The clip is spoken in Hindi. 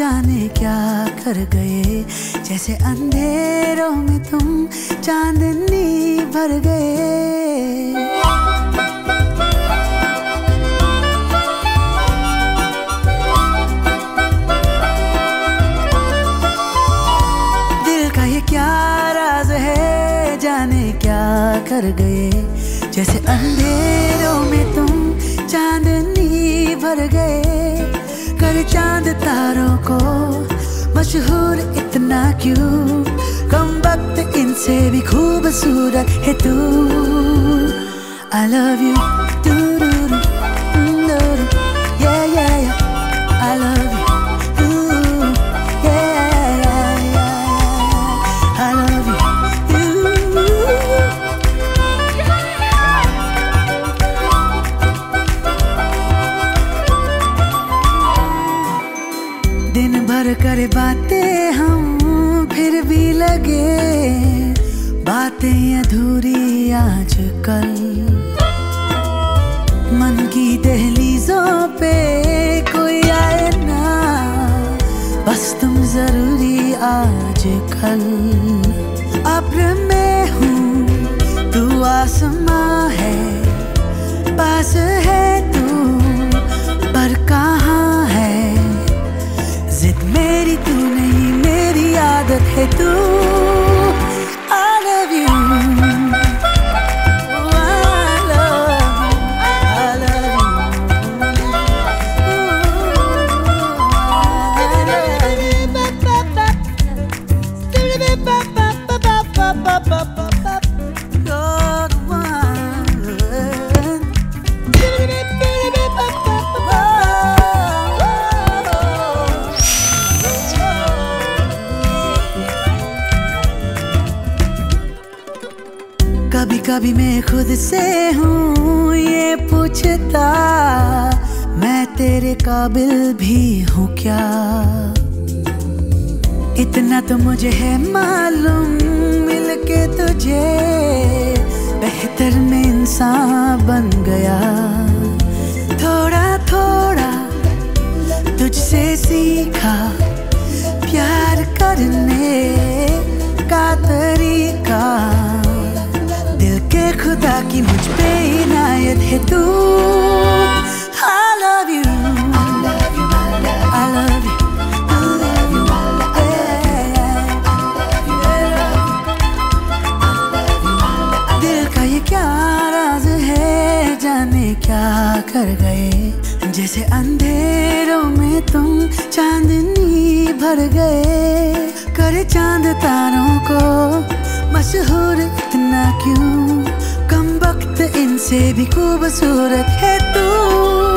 जाने क्या कर गए? जैसे अंधेरों में तुम चांदनी भर गए। दिल का ये क्या राज है? जाने क्या कर गए? जैसे अंधेरों में तुम चांदनी भर गए। कर चाँद तारों को मशहूर इतना क्यों? कम वक्त इनसे भी खूबसूरत है तू। I love you. भर बातें हम, फिर भी लगे। बातें अधूरी आजकल। मन की दहलीजों पे कोई आए ना। बस तुम ज़रूरी आजकल। अब्र में हूँ, तू आसमां है, पास है तू। मेरी तू नहीं मेरी आदत है तू। आई लव you कभी मैं खुद से हूँ, ये पूछता, मैं तेरे काबिल भी हूँ क्या? इतना तो मुझे है मालूम, मिलके तुझे बेहतर में इंसान कर गए। जैसे अंधेरों में तुम चांदनी भर गए। कर चाँद तारों को मशहूर इतना क्यों? कम वक्त इनसे भी खूबसूरत है तू।